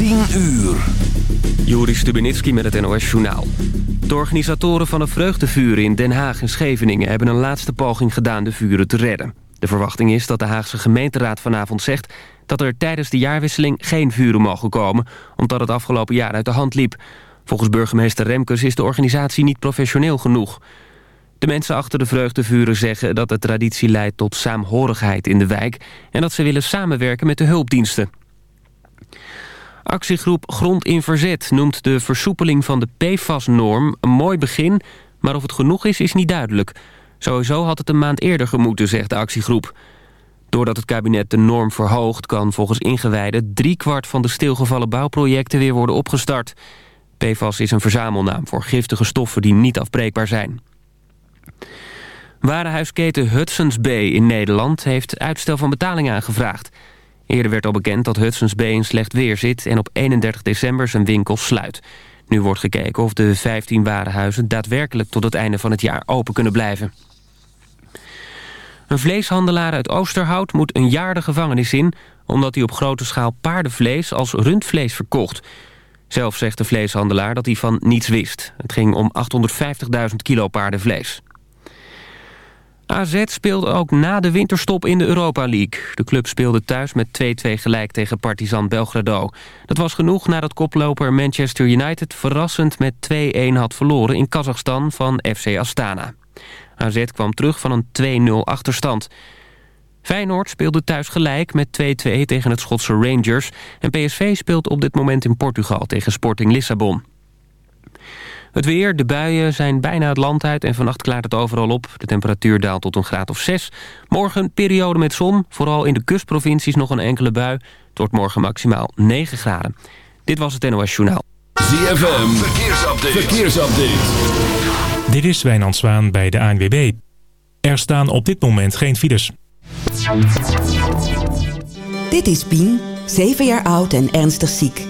10 uur. Joris Stubenitski met het NOS-journaal. De organisatoren van de vreugdevuren in Den Haag en Scheveningen... hebben een laatste poging gedaan de vuren te redden. De verwachting is dat de Haagse gemeenteraad vanavond zegt... dat er tijdens de jaarwisseling geen vuren mogen komen... omdat het afgelopen jaar uit de hand liep. Volgens burgemeester Remkes is de organisatie niet professioneel genoeg. De mensen achter de vreugdevuren zeggen dat de traditie leidt tot saamhorigheid in de wijk... en dat ze willen samenwerken met de hulpdiensten. Actiegroep Grond in Verzet noemt de versoepeling van de PFAS-norm een mooi begin... maar of het genoeg is, is niet duidelijk. Sowieso had het een maand eerder gemoeten, zegt de actiegroep. Doordat het kabinet de norm verhoogt... kan volgens ingewijden driekwart van de stilgevallen bouwprojecten weer worden opgestart. PFAS is een verzamelnaam voor giftige stoffen die niet afbreekbaar zijn. Warenhuisketen Hudson's Bay in Nederland heeft uitstel van betaling aangevraagd. Eerder werd al bekend dat Hudson's Bay in slecht weer zit... en op 31 december zijn winkel sluit. Nu wordt gekeken of de 15 warenhuizen daadwerkelijk tot het einde van het jaar open kunnen blijven. Een vleeshandelaar uit Oosterhout moet een jaar de gevangenis in... omdat hij op grote schaal paardenvlees als rundvlees verkocht. Zelf zegt de vleeshandelaar dat hij van niets wist. Het ging om 850.000 kilo paardenvlees. AZ speelde ook na de winterstop in de Europa League. De club speelde thuis met 2-2 gelijk tegen Partizan Belgrado. Dat was genoeg nadat koploper Manchester United verrassend met 2-1 had verloren in Kazachstan van FC Astana. AZ kwam terug van een 2-0 achterstand. Feyenoord speelde thuis gelijk met 2-2 tegen het Schotse Rangers... en PSV speelt op dit moment in Portugal tegen Sporting Lissabon. Het weer, de buien zijn bijna het land uit en vannacht klaart het overal op. De temperatuur daalt tot een graad of 6. Morgen periode met zon, vooral in de kustprovincies nog een enkele bui. Het wordt morgen maximaal 9 graden. Dit was het NOS Journaal. ZFM, verkeersupdate. verkeersupdate. Dit is Wijnand Zwaan bij de ANWB. Er staan op dit moment geen files. Dit is Pien, 7 jaar oud en ernstig ziek.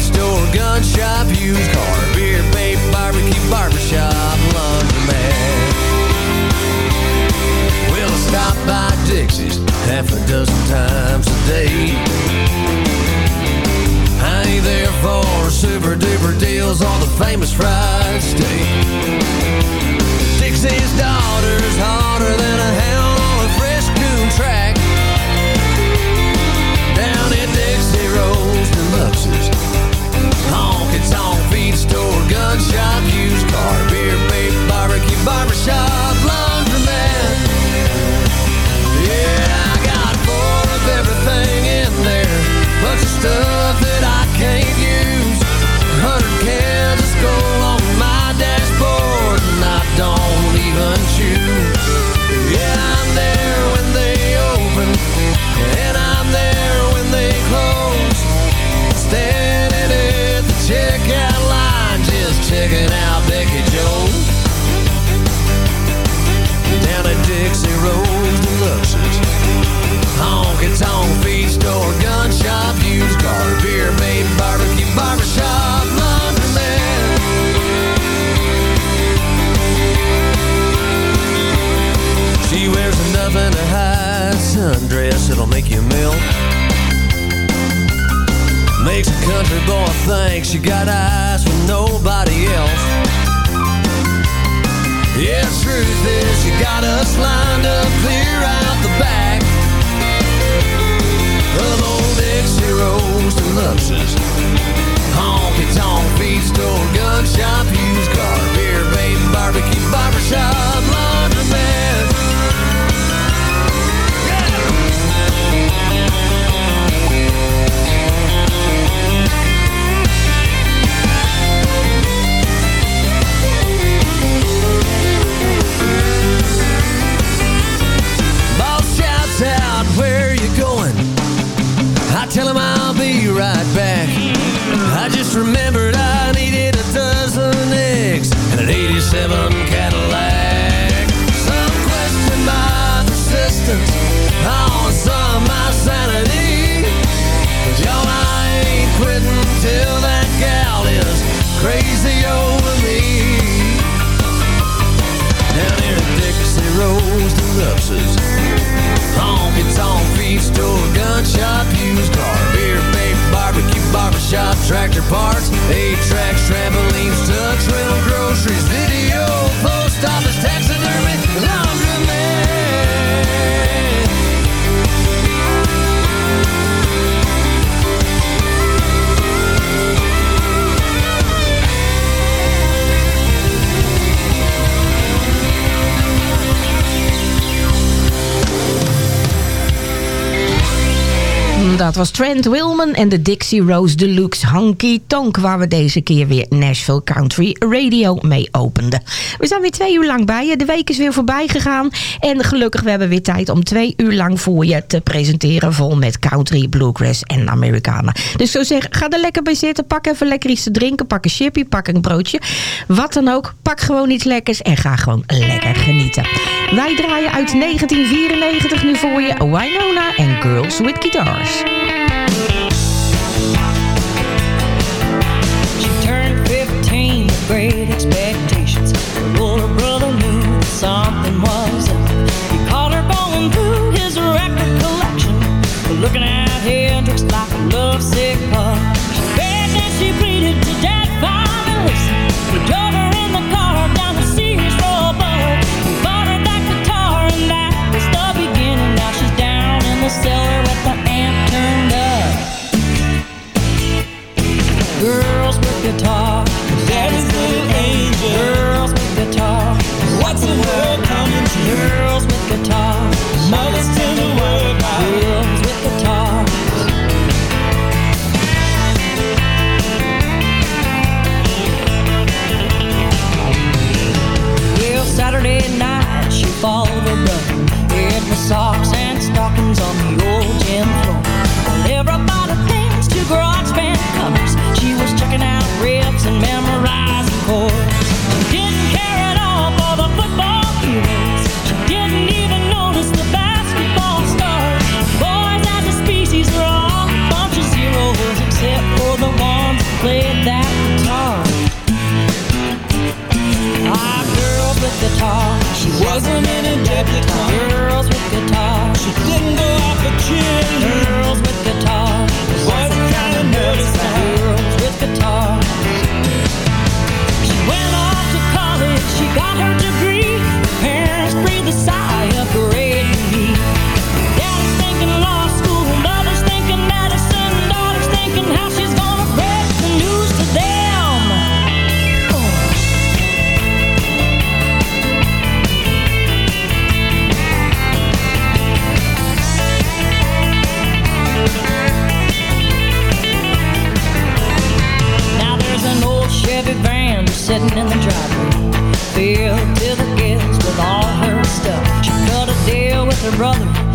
Store, gun shop, used car, Brent Wilman en de Dixie Rose Deluxe Honky Tonk... waar we deze keer weer Nashville Country Radio mee openden. We zijn weer twee uur lang bij je. De week is weer voorbij gegaan. En gelukkig, we hebben weer tijd om twee uur lang voor je te presenteren... vol met country, bluegrass en Americana. Dus zo zeg, ga er lekker bij zitten. Pak even lekker iets te drinken. Pak een chippy, pak een broodje. Wat dan ook, pak gewoon iets lekkers en ga gewoon lekker genieten. Wij draaien uit 1994 nu voor je Winona en Girls with Guitars. She turned 15, the great experience. She wasn't in a debutante. Girls with guitars. She didn't go out for cheerleaders sitting in the driveway, filled to the gills with all her stuff. She cut a deal with her brother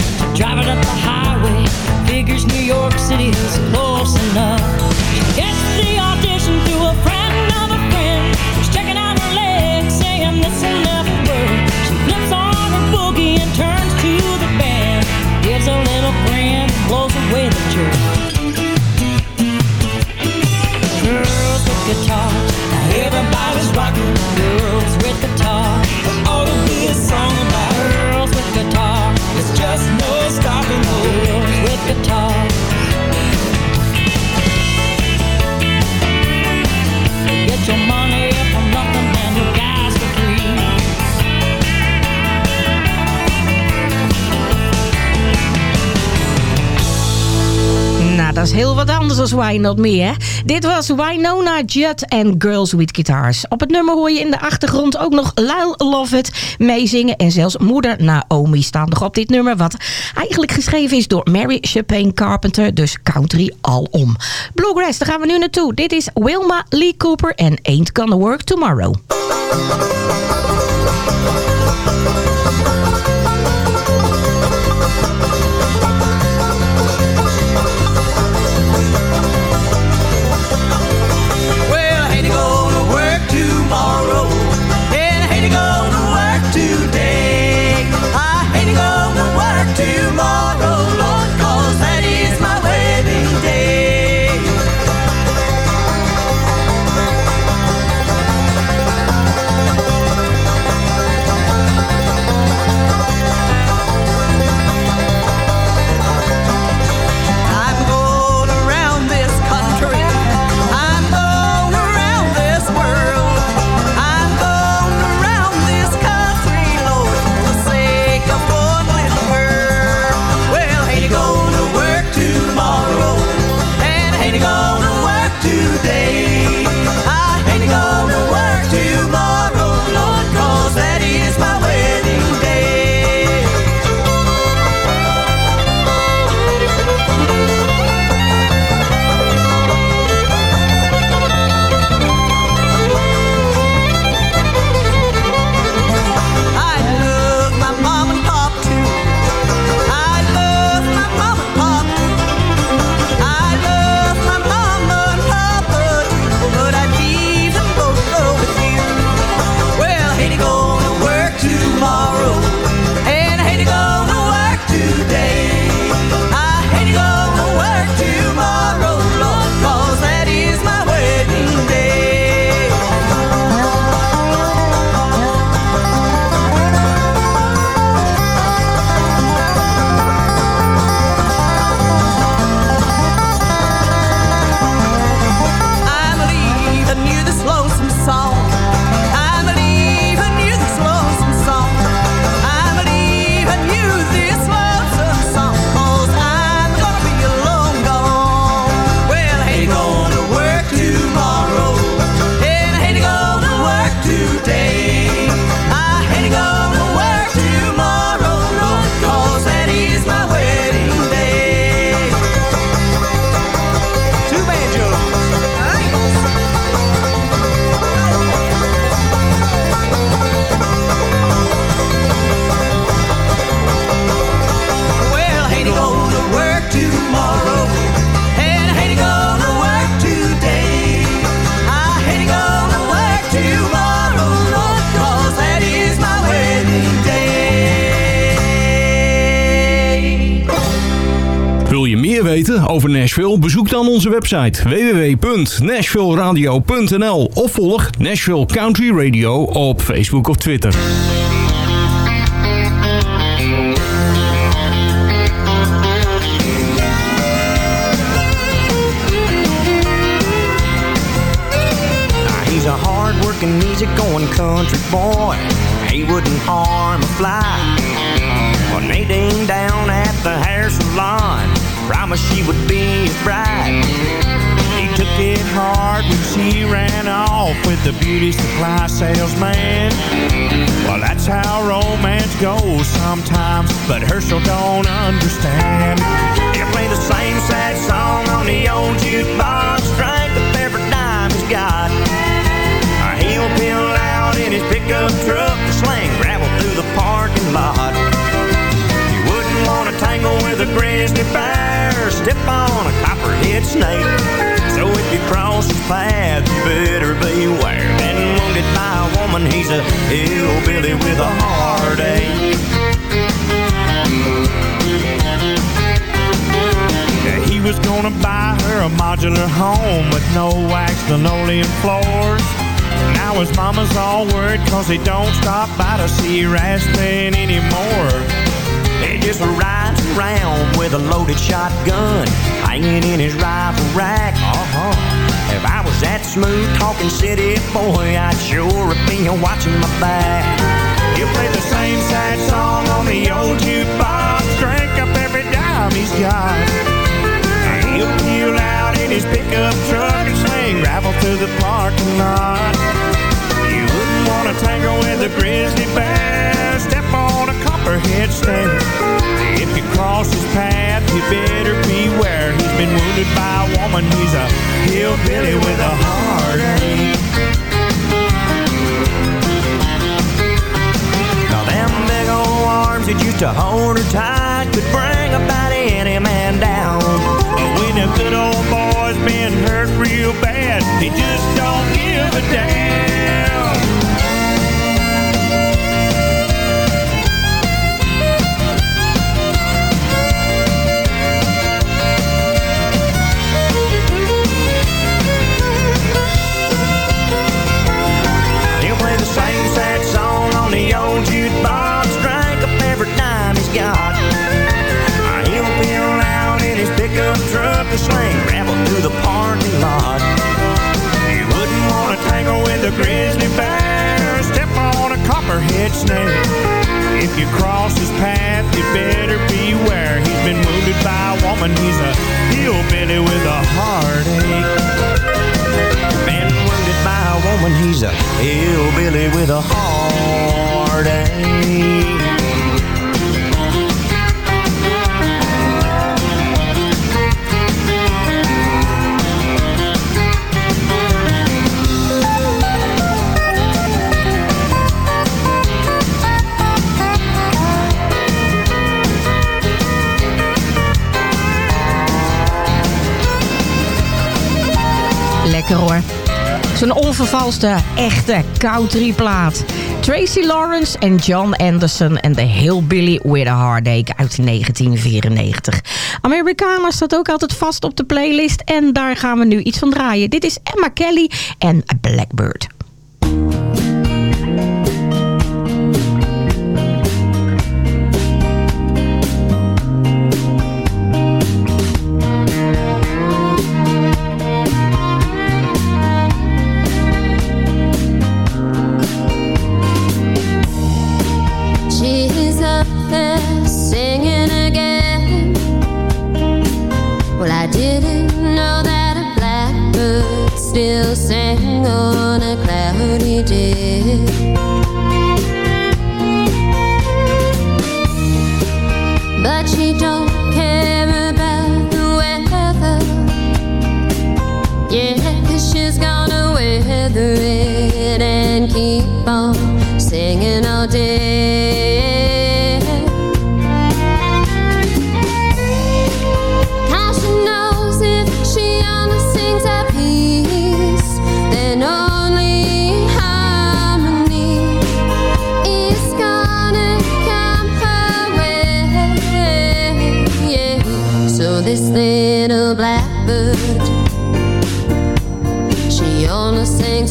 anders dan Why Not Me, hè? Dit was Winona Judd en Girls with Guitars. Op het nummer hoor je in de achtergrond ook nog Lyle Lovett meezingen. En zelfs moeder Naomi staan nog op dit nummer. Wat eigenlijk geschreven is door Mary Chapin Carpenter. Dus country alom. Bluegrass, daar gaan we nu naartoe. Dit is Wilma Lee Cooper en Ain't Gonna Work Tomorrow. Over Nashville? Bezoek dan onze website www.nashvilleradio.nl of volg Nashville Country Radio op Facebook of Twitter. He's a hard-working, easy-going country boy. He wouldn't harm a fly. When Nadine down at the hair salon promised she would be his bride. He took it hard when she ran off with the beauty supply salesman. Well, that's how romance goes sometimes, but Herschel don't understand. He'll play the same sad song on the old jukebox, drink up every dime he's got. He'll peel out in his pickup truck to sling gravel through the parking lot. Tangle with a grizzly bear, step on a copperhead snake. So if you cross his path, you better beware. Been wounded by a woman, he's a hillbilly with a heartache. He was gonna buy her a modular home with no wax linoleum floors. Now his mama's all worried cause he don't stop by to see her anymore. He just rides around with a loaded shotgun hanging in his rifle rack. Uh-huh. If I was that smooth talking city boy, I'd sure been watching my back. He'll play the same sad song on the old jukebox, drink up every dime he's got. He'll peel out in his pickup truck and sling gravel to the parking lot. You wouldn't want to tangle with a grizzly bear, a copperhead snake. If you cross his path, you better beware. He's been wounded by a woman, he's a hillbilly with a heartache. Now them big old arms that used to hold her tight could bring about any man down. But when a good old boy's been hurt real bad, he just don't give a damn. Uh, He'll peel out in his pickup truck and sling gravel through the parking lot. You wouldn't want to tangle with a grizzly bear, step on a copperhead snake. If you cross his path, you better beware. He's been wounded by a woman, he's a hillbilly with a heartache. Been wounded by a woman, he's a hillbilly with a heartache. Zo'n onvervalste, echte countryplaat. Tracy Lawrence en John Anderson en The Hillbilly with a Heartache uit 1994. Americana staat ook altijd vast op de playlist en daar gaan we nu iets van draaien. Dit is Emma Kelly en Blackbird.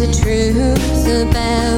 The truth about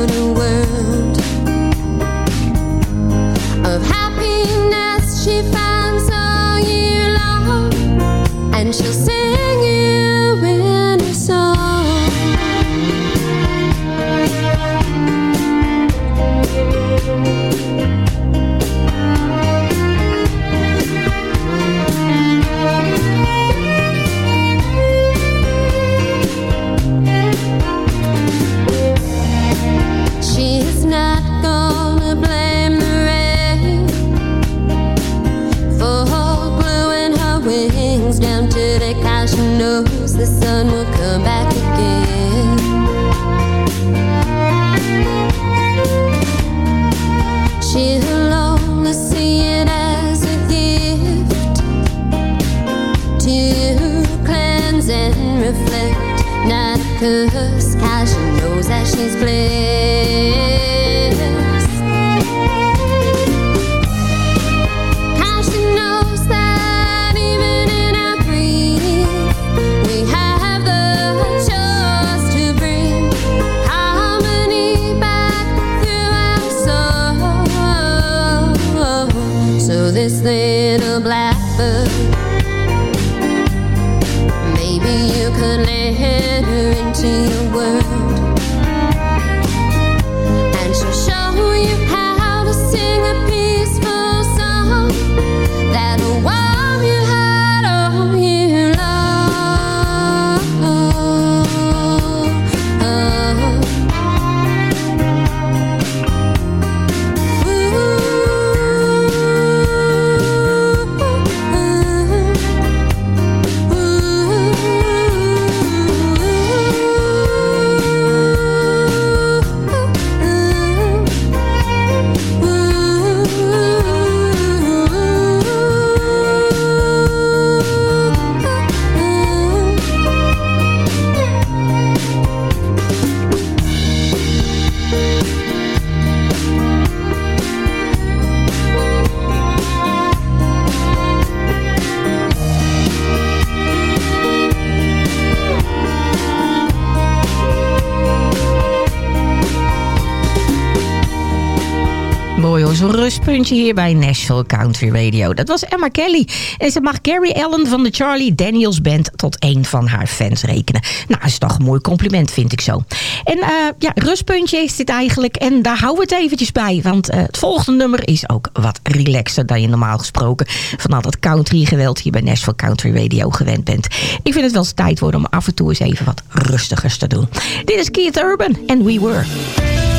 hier bij Nashville Country Radio. Dat was Emma Kelly. En ze mag Gary Allen van de Charlie Daniels Band tot een van haar fans rekenen. Nou, is toch een mooi compliment, vind ik zo. En eh, ja, rustpuntje is dit eigenlijk. En daar houden we het eventjes bij. Want eh, het volgende nummer is ook wat relaxer dan je normaal gesproken... van al dat country geweld hier bij Nashville Country Radio gewend bent. Ik vind het wel eens tijd worden om af en toe eens even wat rustigers te doen. Dit is Keith Urban en We Were.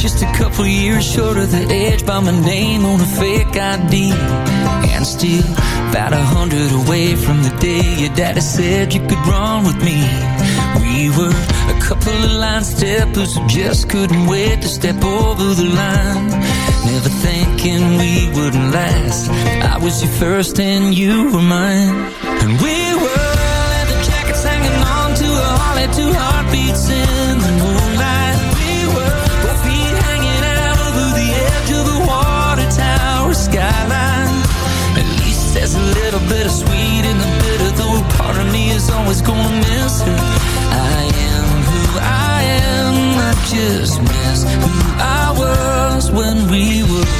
Just a couple years short of the edge by my name on a fake ID. And still about a hundred away from the day your daddy said you could run with me. We were a couple of line steppers who just couldn't wait to step over the line. Never thinking we wouldn't last. I was your first and you were mine. And we there's a little bit of sweet in the bitter, though part of me is always gonna miss her. I am who I am, I just miss who I was when we were.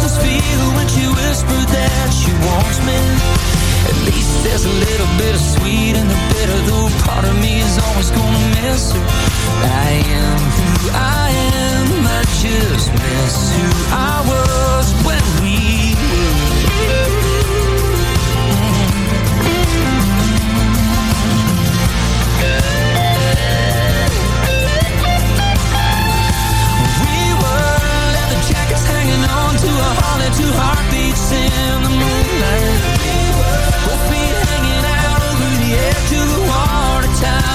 Just the speed when you whispered that you want me. At least there's a little bit of sweet and a bit of Part of me is always gonna miss her. I am who I was when we We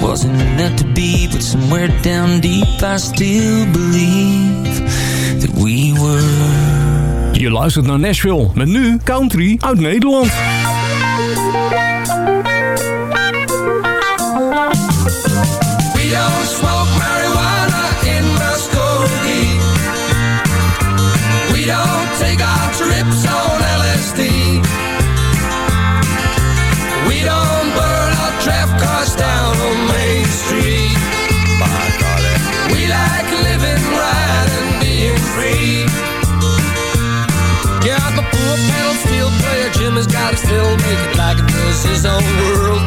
wasn't meant to be, but somewhere down deep, I still believe that we were. Je luistert naar Nashville met nu country uit Nederland. We don't make it like it was his own world.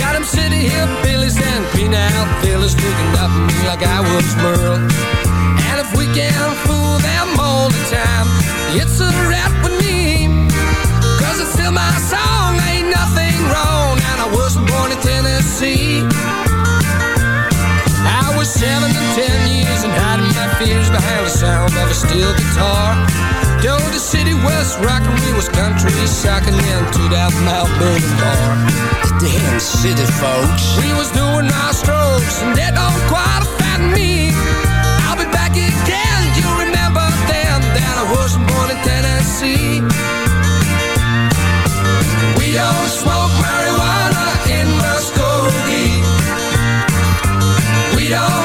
Got him city hillbillies and green out villas looking up at me like I was Merle. And if we can't fool them all the time, it's a rap with me. Cause it's still my song, ain't nothing wrong. And I wasn't born in Tennessee. I was seven to ten years and hiding my fears behind the sound of a steel guitar. Though the city was rockin', we was country sockin' into that Vernon bar. Damn city folks. We was doing our strokes and that don't quite affect me. I'll be back again, you remember then that I wasn't born in Tennessee. We don't smoke marijuana in Muskogee. We don't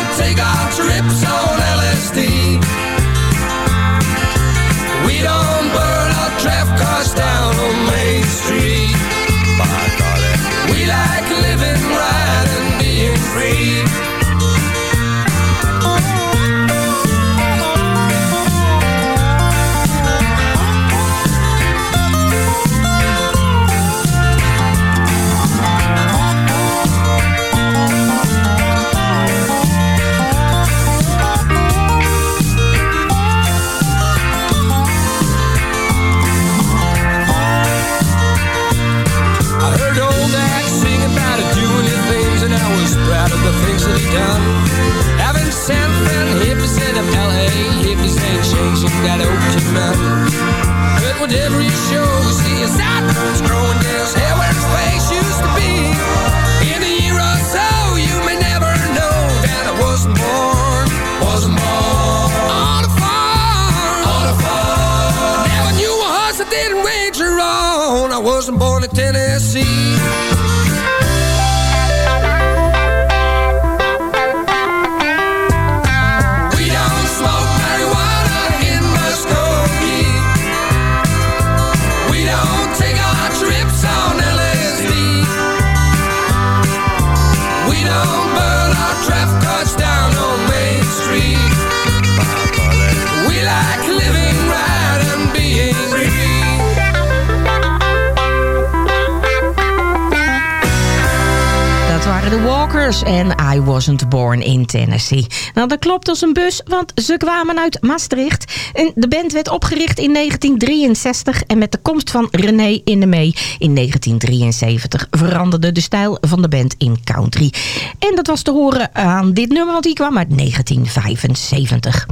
Nou, dat klopt als een bus, want ze kwamen uit Maastricht. En de band werd opgericht in 1963 en met de komst van René in de Mee in 1973 veranderde de stijl van de band in country. En dat was te horen aan dit nummer, want die kwam uit 1975.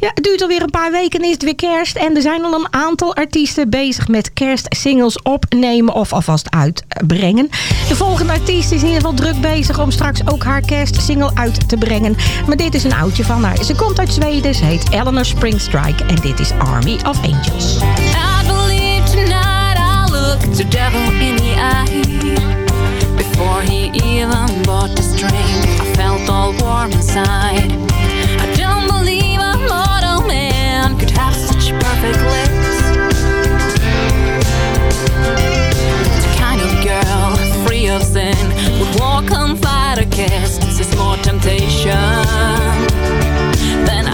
Ja, het duurt alweer een paar weken en is het weer kerst. En er zijn al een aantal artiesten bezig met kerstsingles opnemen of alvast uitbrengen. De volgende artiest is in ieder geval druk bezig om straks ook haar kerstsingle uit te brengen. Maar dit is een oudje van haar. Ze komt uit Zweden, ze heet Eleanor Springstrike en dit is Army of Angels. I believe tonight I'll look the devil in the eye. Before he even bought the string, I felt all warm inside. I don't believe a mortal man could have such perfect lips. The kind of girl free of sin would walk on fire kiss. This is more temptation than I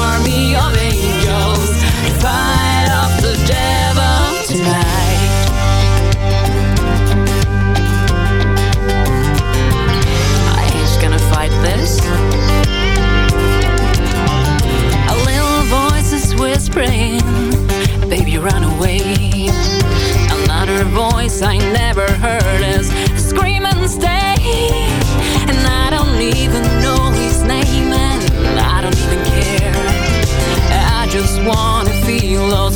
I never heard is scream and stay. And I don't even know his name, and I don't even care. I just wanna feel those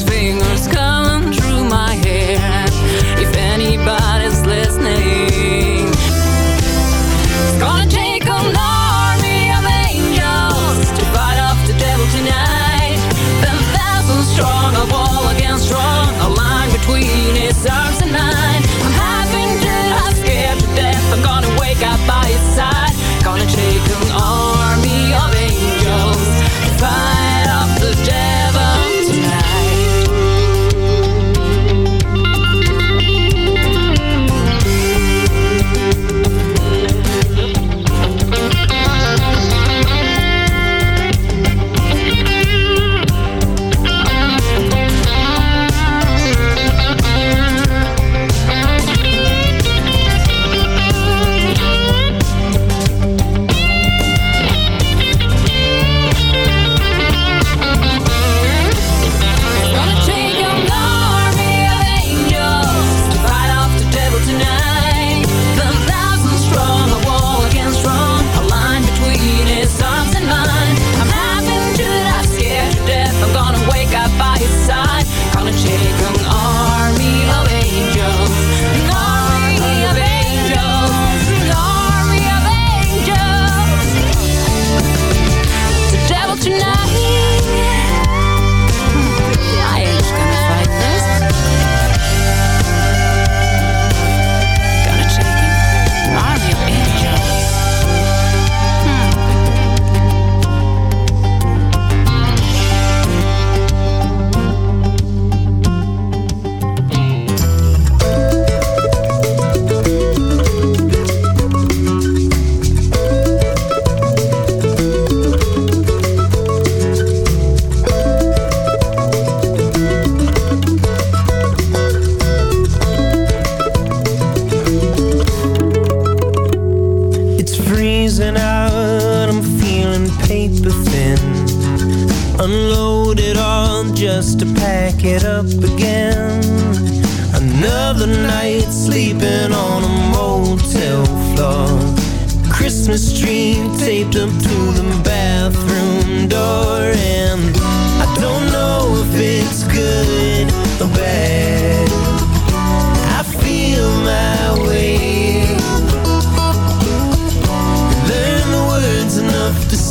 freezing out, I'm feeling paper thin. Unloaded just to pack it up again. Another night sleeping on a motel floor. Christmas tree taped up to the bathroom door, and I don't know if it's good or bad.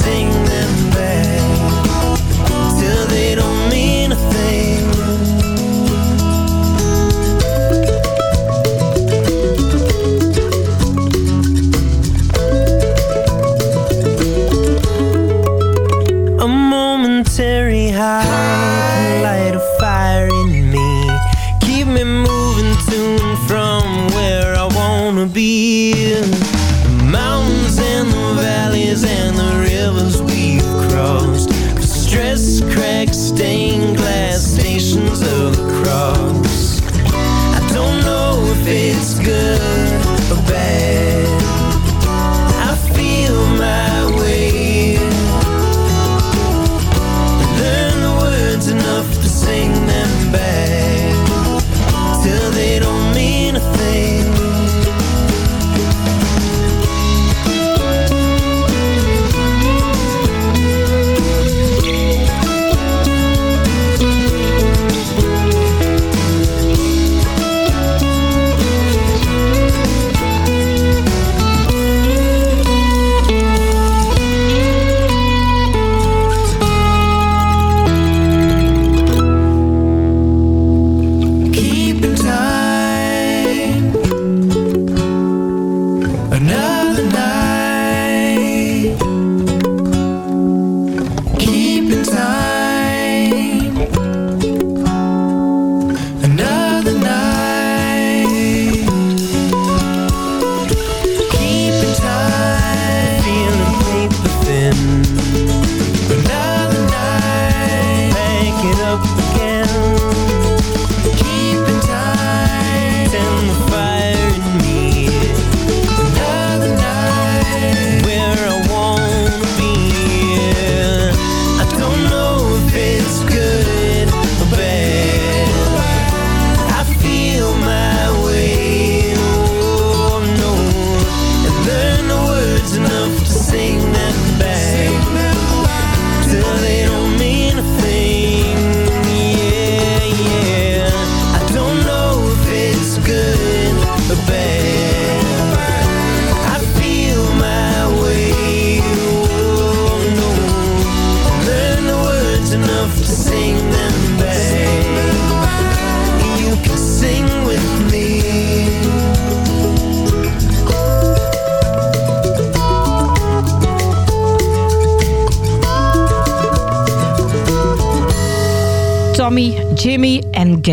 Sing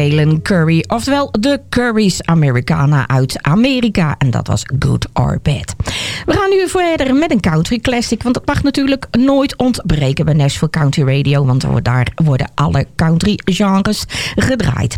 en Galen Curry. Oftewel de Curry's Americana uit Amerika. En dat was Good or Bad. We gaan nu verder met een country classic. Want dat mag natuurlijk nooit ontbreken bij Nashville Country Radio. Want daar worden alle country genres gedraaid.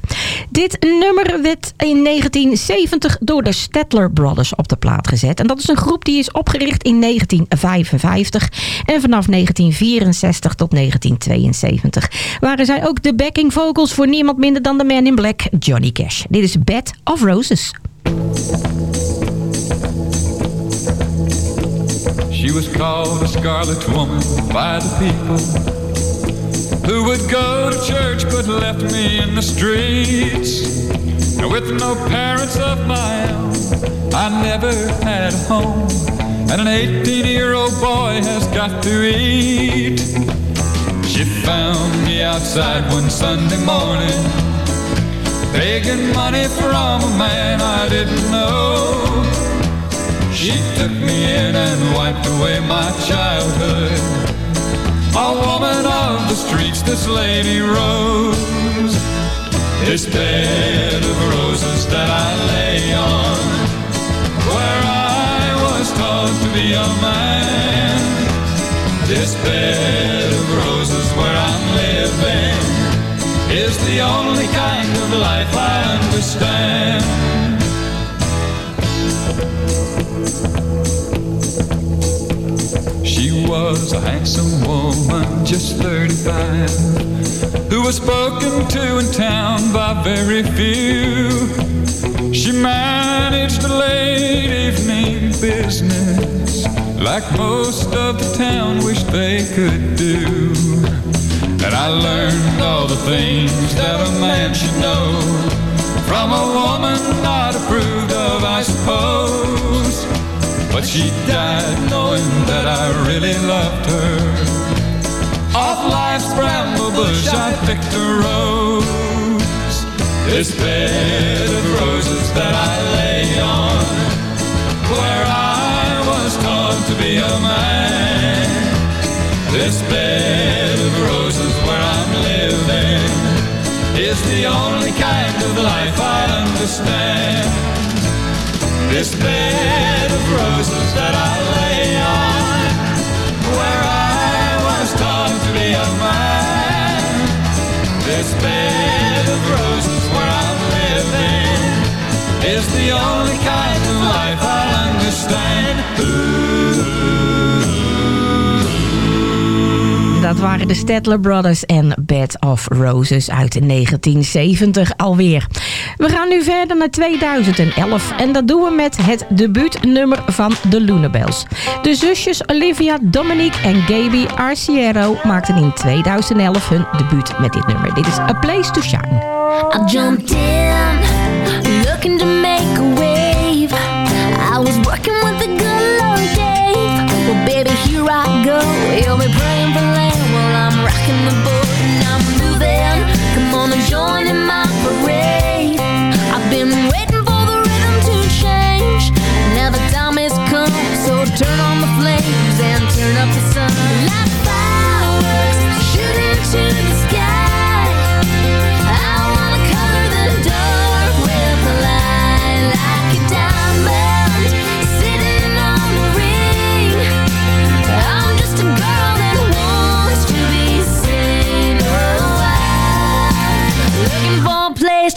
Dit nummer werd in 1970 door de Statler Brothers op de plaat gezet. En dat is een groep die is opgericht in 1955. En vanaf 1964 tot 1972 waren zij ook de backing vocals voor niemand minder dan de man in black, Johnny Cash. Dit is Bed of Roses. She was called a scarlet woman by the people who would go to church but left me in the streets. And with no parents of my own, I never had a home. And an 18 year old boy has got to eat. She found me outside one Sunday morning, begging money from a man I didn't know. She took me in and wiped away my childhood. A woman of the streets, this lady Rose. This bed of roses that I lay on, where I was taught to be a man. This bed of roses where I'm living is the only kind of life I understand. She was a handsome woman, just 35, who was spoken to in town by very few. She managed a late evening business like most of the town wished they could do. And I learned all the things that a man should know from a woman not approved of, I suppose. But she died knowing that I really loved her. Off life's bramble bush I picked a rose. This bed of roses that I lay on, where I was taught to be a man. This bed of roses where I'm living is the only kind of life I understand. This bed of roses that I lay on, where I was taught to be a man. This bed of roses where I'm living is the only kind of life I understand. Dat waren de Stedtler Brothers en Bed of Roses uit 1970 alweer. We gaan nu verder naar 2011 en dat doen we met het debuutnummer van de Lunabels. De zusjes Olivia, Dominique en Gaby Arciero maakten in 2011 hun debuut met dit nummer. Dit is A Place to Shine. I jumped in, looking to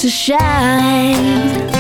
to shine.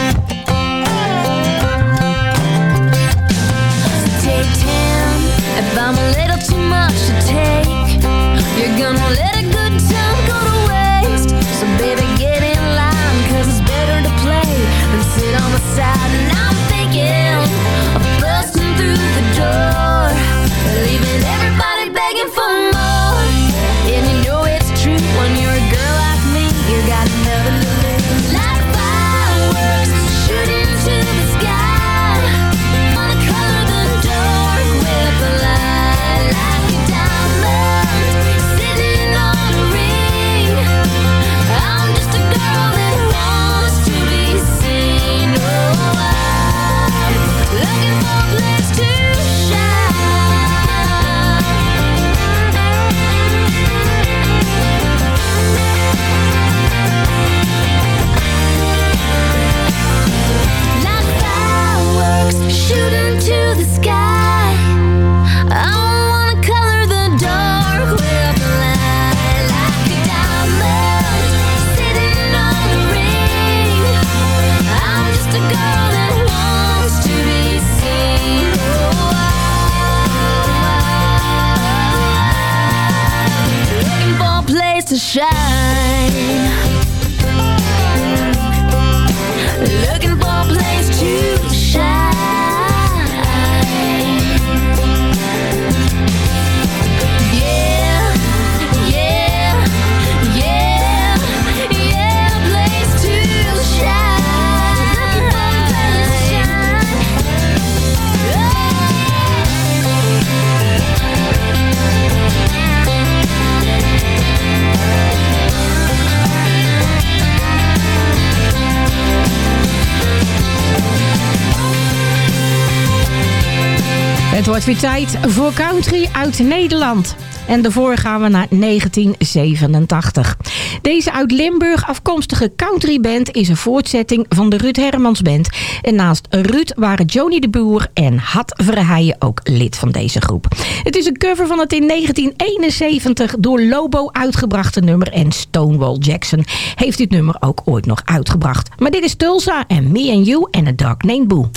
Het wordt weer tijd voor country uit Nederland. En daarvoor gaan we naar 1987. Deze uit Limburg afkomstige countryband is een voortzetting van de Ruud Hermans Band. En naast Ruud waren Joni de Boer en Had Verheijen ook lid van deze groep. Het is een cover van het in 1971 door Lobo uitgebrachte nummer. En Stonewall Jackson heeft dit nummer ook ooit nog uitgebracht. Maar dit is Tulsa en Me and You and a Dark Name Boo.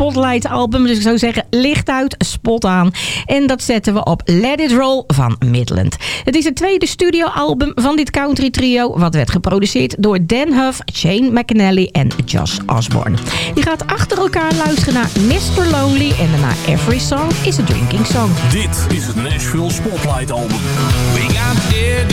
Spotlight album. Dus ik zou zeggen, licht uit, spot aan. En dat zetten we op Let It Roll van Midland. Het is het tweede studioalbum van dit country trio... wat werd geproduceerd door Dan Huff, Shane McAnally en Josh Osborne. Je gaat achter elkaar luisteren naar Mr. Lonely... en daarna Every Song is a Drinking Song. Dit is het Nashville Spotlight album. We got dead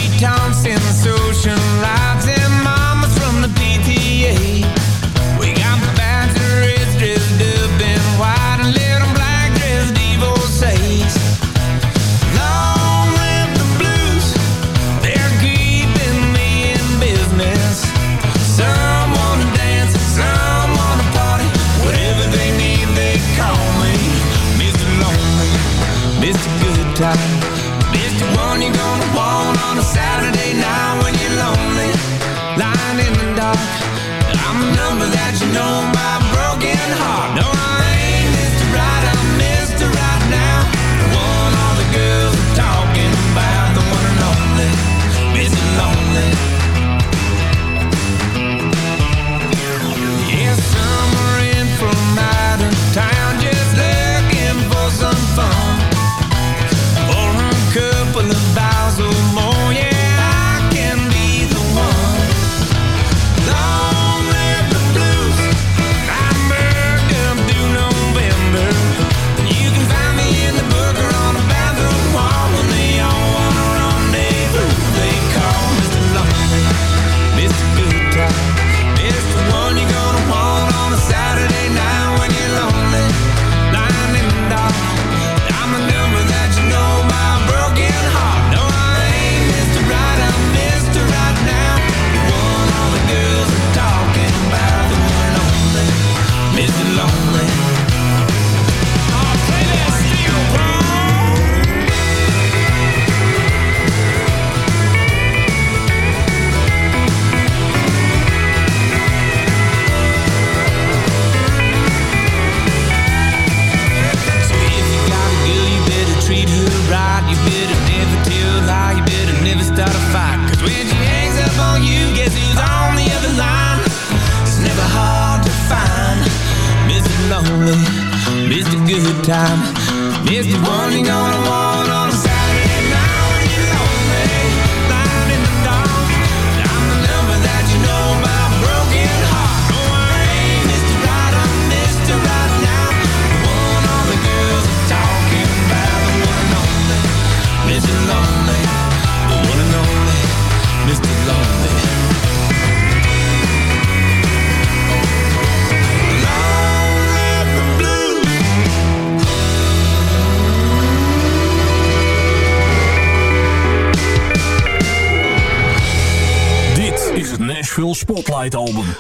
Spotlight album.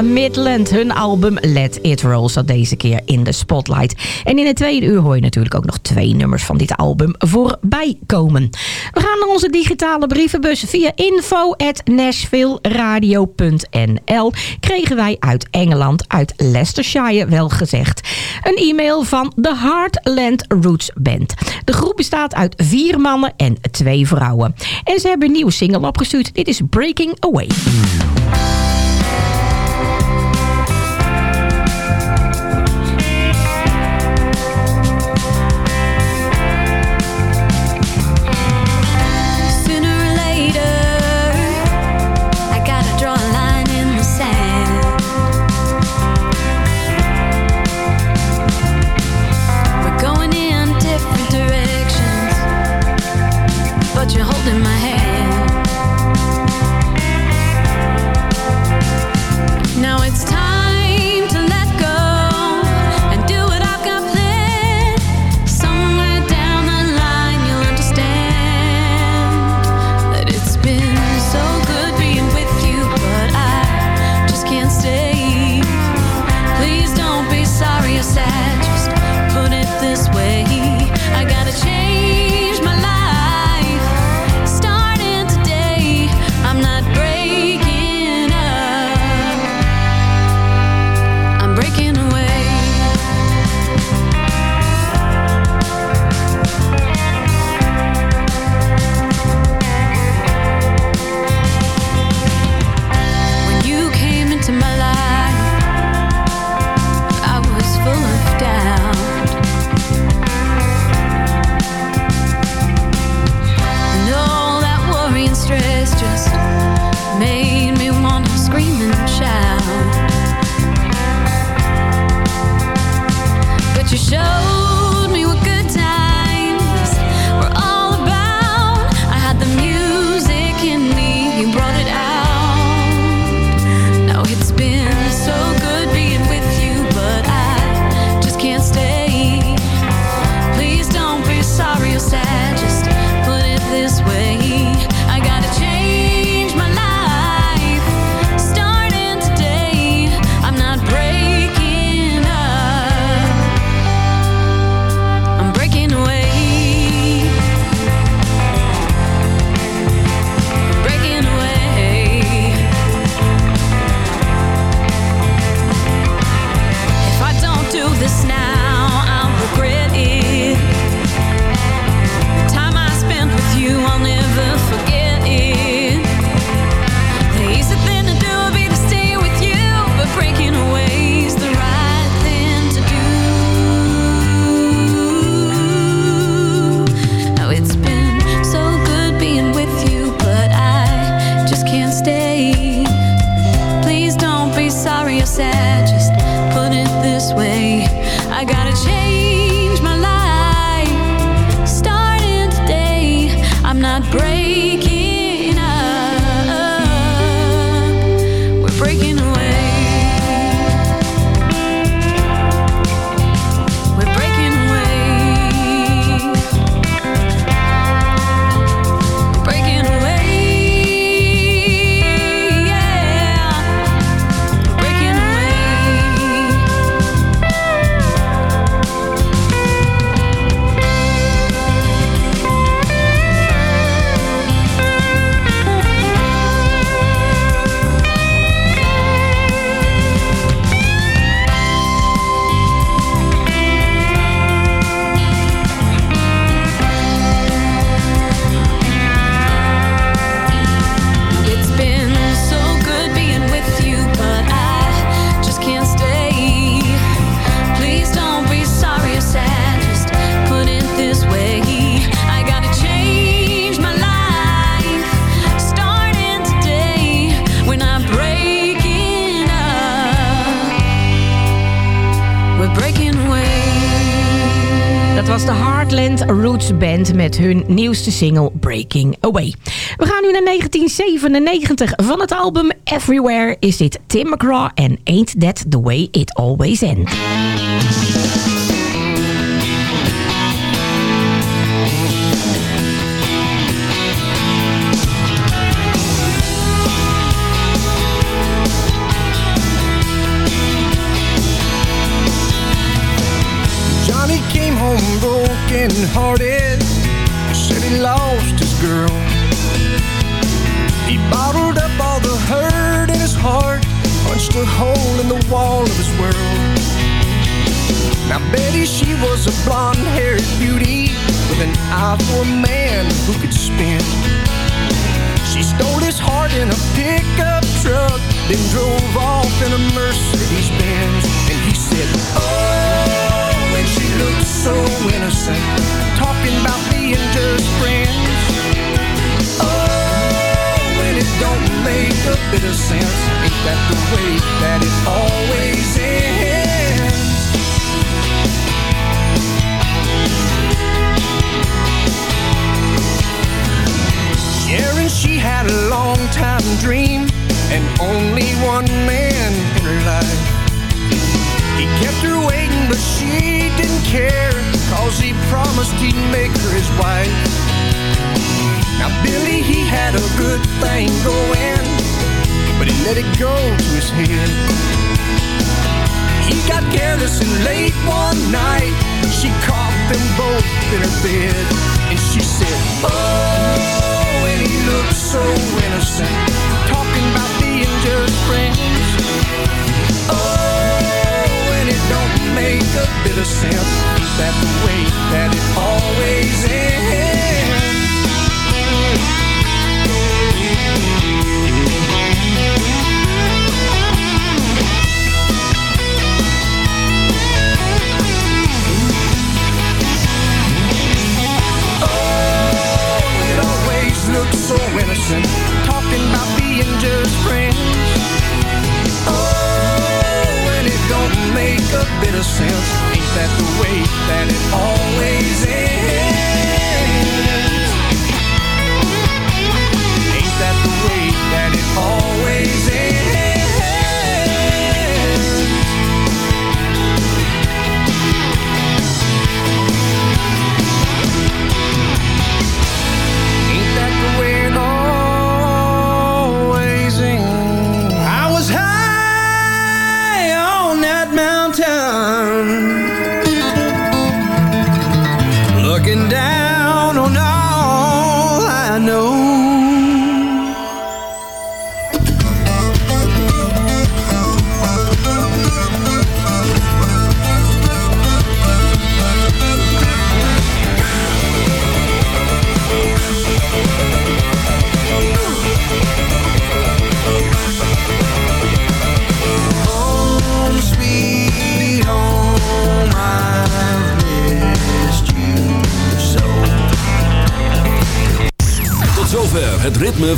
Midland. Hun album Let It Roll zat deze keer in de spotlight. En in het tweede uur hoor je natuurlijk ook nog twee nummers van dit album voorbij komen. We gaan naar onze digitale brievenbus via info@nashvilleradio.nl Kregen wij uit Engeland, uit Leicestershire wel gezegd. Een e-mail van de Heartland Roots Band. De groep bestaat uit vier mannen en twee vrouwen. En ze hebben een nieuwe single opgestuurd. Dit is Breaking Away. Band met hun nieuwste single Breaking Away. We gaan nu naar 1997. Van het album Everywhere is dit Tim McGraw en Ain't That The Way It Always Ends. Broken hearted. He lost his girl. He bottled up all the hurt in his heart, punched a hole in the wall of his world. Now Betty, she was a blonde-haired beauty with an eye for a man who could spin. She stole his heart in a pickup truck, then drove off in a Mercedes Benz. And he said, Oh, looked so innocent, talking about being just friends. Oh, and it don't make a bit of sense. Ain't that the way that it always ends? Sharon, she had a long time dream and only one man in her life. He kept her waiting, but she didn't care, cause he promised he'd make her his wife. Now Billy, he had a good thing going, but he let it go to his head. He got careless and late one night, she caught them both in her bed, and she said, Oh, and he looked so innocent, talking about being just friends. Sense. Is that the way that it always ends? Oh, it always looks so innocent, talking about being just friends. Oh, and it don't make a bit of sense. Ain't that the way that it always ends?